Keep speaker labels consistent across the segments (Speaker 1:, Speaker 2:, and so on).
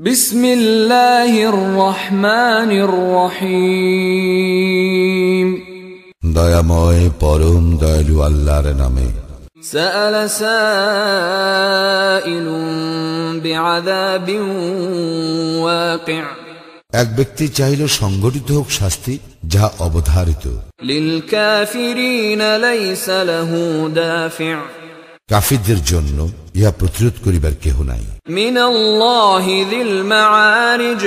Speaker 1: بسم الله الرحمن الرحيم
Speaker 2: দয়াময় পরম দয়ালু আল্লাহর নামে
Speaker 1: سأل سائل بعذاب واقع
Speaker 2: এক ব্যক্তি চাইল সংগঠিত হোক শাস্তি যা অবধারিত
Speaker 1: للكافرين ليس له دافع
Speaker 2: কাফিরদের জন্য ইহা প্রতিরোধ করিবার কেহ নাই
Speaker 1: من الله ذي المعارج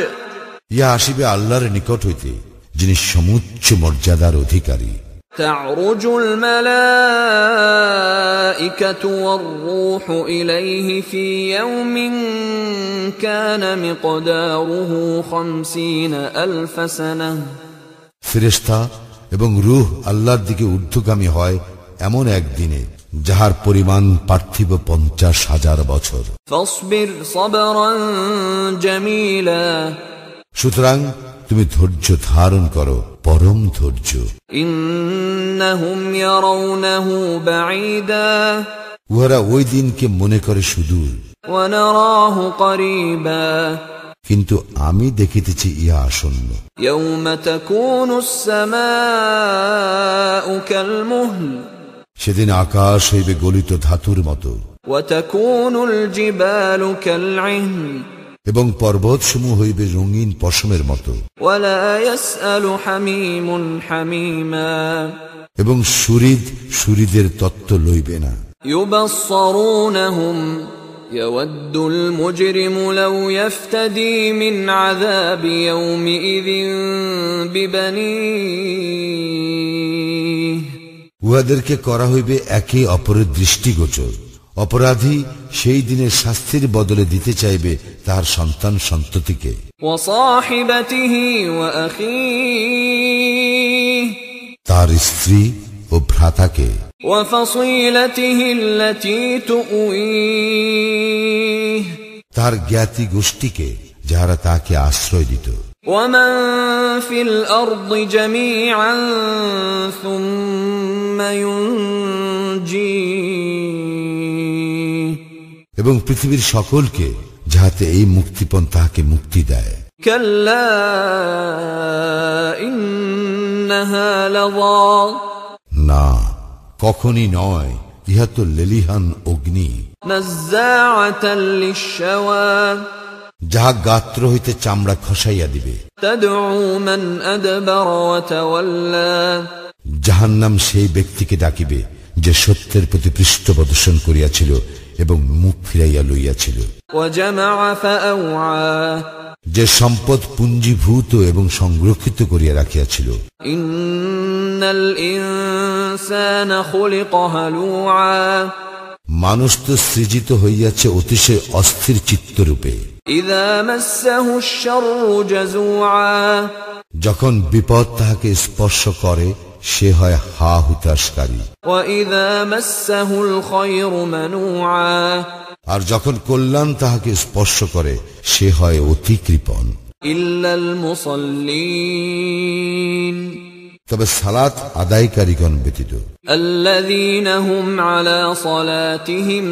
Speaker 2: ইহা আসিবে আল্লাহর নিকট হইতে যিনি সমুচ্চ মর্যাদার অধিকারী
Speaker 1: تعرج الملائكة والروح إليه في يوم كان مقداره خمسين ألف سنة
Speaker 2: ফেরেশতা এবং রূহ আল্লাহর দিকে ঊর্ধ্বগামী হয় এমন একদিনে যাহার পরিমাণ পার্থিব পঞ্চাশ হাজার বছর
Speaker 1: فاصبر صبرا جميلا
Speaker 2: সুতরাং তুমি ধৈর্য ধারণ করো পরম ধৈর্য
Speaker 1: إنهم يرونه بعيدا
Speaker 2: উহারা ওই দিনকে মনে করে সুদূর
Speaker 1: ونراه قريبا
Speaker 2: কিন্তু আমি দেখিতেছি ইহা আসন্ন
Speaker 1: يوم تكون السماء كالمهل
Speaker 2: সেদিন আকাশ হইবে গলিত ধাতুর মতো
Speaker 1: وتكون الجبال كالعهن
Speaker 2: এবং পর্বতসমূহ হইবে রঙিন পশমের মতো
Speaker 1: ولا يسأل حميم حميما
Speaker 2: এবং সুরিদ সুরিদের তত্ত্ব লইবে না
Speaker 1: يبصرونهم يود المجرم لو يفتدي من عذاب يومئذ ببنيه
Speaker 2: উহাদেরকে করা হইবে একে অপরের দৃষ্টিগোচর। অপরাধী সেই দিনের শাস্তির বদলে দিতে চাইবে তার সন্তান সন্ততিকে। তার স্ত্রী ও ভ্রাতাকে। তার জ্ঞাতি গোষ্ঠীকে যারা তাকে আশ্রয় দিত।
Speaker 1: ومن في الأرض جميعا ثم ينجيه
Speaker 2: এবং পৃথিবীর সকলকে যাহাতে এই মুক্তিপণ তাহাকে মুক্তি দেয়
Speaker 1: كلا إنها لظى
Speaker 2: না কখনই নয় ইহা তো লেলিহান অগ্নি
Speaker 1: نزاعة للشوى
Speaker 2: যাহা গাত্র হইতে চামড়া খসাইয়া দিবে। জাহান্নাম সেই ব্যক্তিকে ডাকিবে যে সত্যের প্রতি পৃষ্ঠ প্রদর্শন করিয়াছিল এবং মুখ ফিরাইয়া লইয়াছিল। যে সম্পদ পুঞ্জীভূত এবং সংরক্ষিত করিয়া রাখিয়াছিল। মানুষ তো সৃজিত হইয়াছে অতিশয় অস্থির চিত্তরূপে। যখন বিপদ তাহাকে স্পর্শ করে সে হয় হা হুতাশকারী। আর যখন কল্যাণ তাহাকে স্পর্শ করে সে হয় অতি কৃপণ।
Speaker 1: ইল্লাল
Speaker 2: তবে সালাত আদায়কারীগণ ব্যতীত
Speaker 1: الذين هم على صلاتهم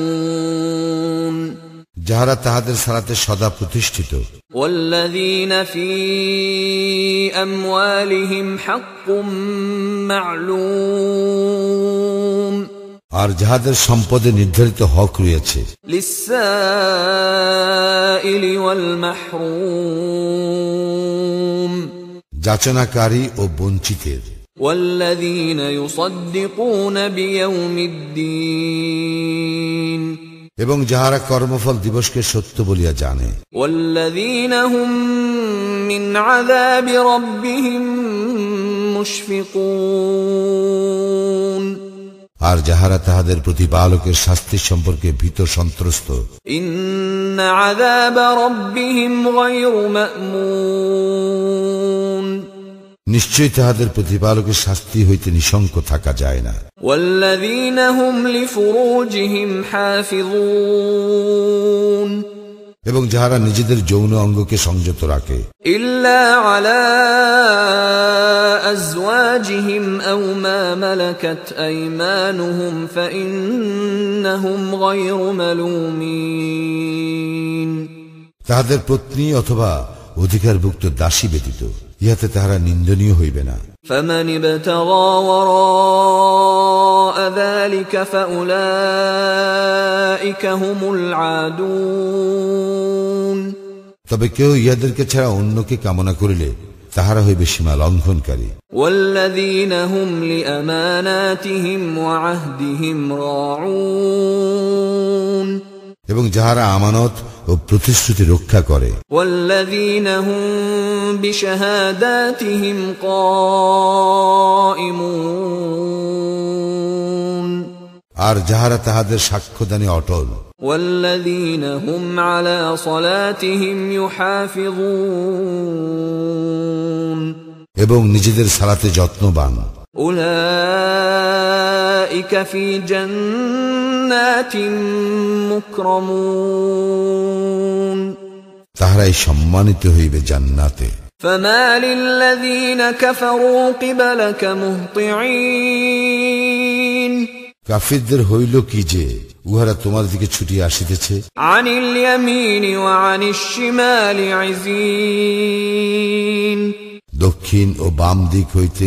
Speaker 1: دائمون
Speaker 2: যাহারা তাহাদের সালাতে সদা প্রতিষ্ঠিত
Speaker 1: والذين في أموالهم حق معلوم
Speaker 2: আর যাহাদের সম্পদে নির্ধারিত হক রয়েছে
Speaker 1: للسائل والمحروم
Speaker 2: যাচনাকারী ও বঞ্চিতের। এবং যাহারা কর্মফল দিবসকে সত্য বলিয়া জানে। আর যাহারা তাহাদের প্রতি বালকের শাস্তি সম্পর্কে ভীত সন্ত্রস্ত।
Speaker 1: ইন্না আযাব রাব্বিহিম গায়রু মা'মুন।
Speaker 2: নিশ্চয় তাহাদের প্রতিপালকের শাস্তি হইতে নিঃশঙ্ক থাকা যায় না। এবং যাহারা নিজেদের যৌন অঙ্গকে সংযত রাখে। তাহাদের পত্নী অথবা অধিকারভুক্ত দাসী ব্যতীত। ইহাতে তাহারা নিন্দনীয় হইবে না
Speaker 1: فمن ابتغى وراء ذلك فأولئك هم العادون
Speaker 2: তবে কেউ ইহাদেরকে ছাড়া অন্যকে কামনা করিলে তাহারা হইবে সীমা লঙ্ঘনকারী
Speaker 1: والذين هم لأماناتهم وعهدهم راعون
Speaker 2: এবং যাহারা আমানত ও প্রতিশ্রুতি রক্ষা করে
Speaker 1: والذين هم بشهاداتهم قائمون
Speaker 2: আর যাহারা তাহাদের সাক্ষ্যদানে অটল
Speaker 1: والذين هم على صلاتهم يحافظون
Speaker 2: এবং নিজেদের সালাতে যত্নবান
Speaker 1: أولئك في جنات مكرمون
Speaker 2: তাহারাই সম্মানিত হইবে জান্নাতে
Speaker 1: فما للذين كفروا قبلك مهطعين
Speaker 2: কাফিরদের হইল কি যে উহারা তোমার দিকে ছুটিয়ে আসিতেছে
Speaker 1: عن اليمين وعن الشمال عزين
Speaker 2: দক্ষিণ ও বাম দিক হইতে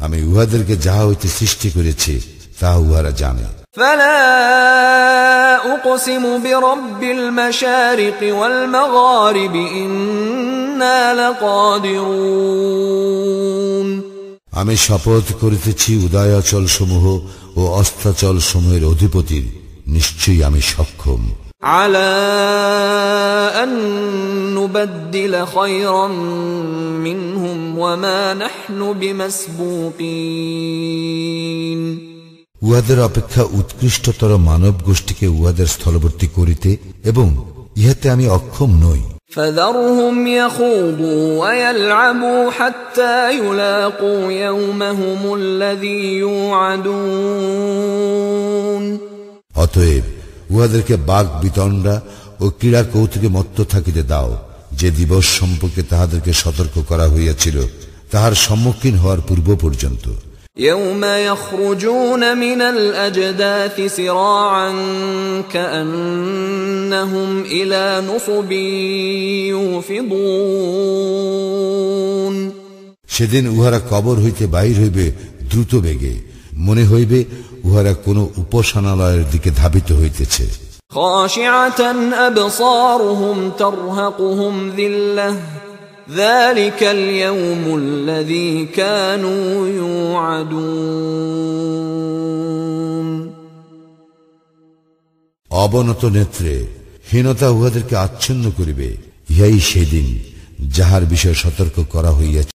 Speaker 2: আমি উহাদেরকে যাহা হইতে সৃষ্টি করেছি তাহা উহারা জানে
Speaker 1: فلا أقسم برب المشارق والمغارب إنا لقادرون
Speaker 2: আমি শপথ করিতেছি উদয়াচল সমূহ ও অস্তাচল সমূহের অধিপতির নিশ্চয়ই আমি সক্ষম
Speaker 1: على أن نبدل خيرا منهم وما نحن بمسبوقين
Speaker 2: উহাদের অপেক্ষা উৎকৃষ্টতর মানব গোষ্ঠীকে উহাদের স্থলবর্তী করিতে এবং ইহাতে আমি অক্ষম নই
Speaker 1: فذرهم يخوضوا ويلعبوا حتى يلاقوا يومهم الذي يوعدون
Speaker 2: অতএব উহাদেরকে বাঘ বিতণ্ডা ও ক্রীড়া কৌতুকে মত্ত থাকিতে দাও যে দিবস সম্পর্কে তাহাদেরকে সতর্ক করা হইয়াছিল তাহার সম্মুখীন হওয়ার পূর্ব পর্যন্ত
Speaker 1: يوم يخرجون من الأجداث سراعا كأنهم إلى نصب يوفضون
Speaker 2: সেদিন উহারা কবর হইতে বাহির হইবে দ্রুত বেগে মনে হইবে উহারা কোনো উপাসনালয়ের দিকে ধাবিত হইতেছে
Speaker 1: خاشعة أبصارهم ترهقهم ذلة ذلك اليوم الذي كانوا يوعدون
Speaker 2: অবনত নেত্রে হীনতা উহাদেরকে আচ্ছন্ন করিবে ইহাই সেদিন যাহার বিষয়ে সতর্ক করা হইয়াছে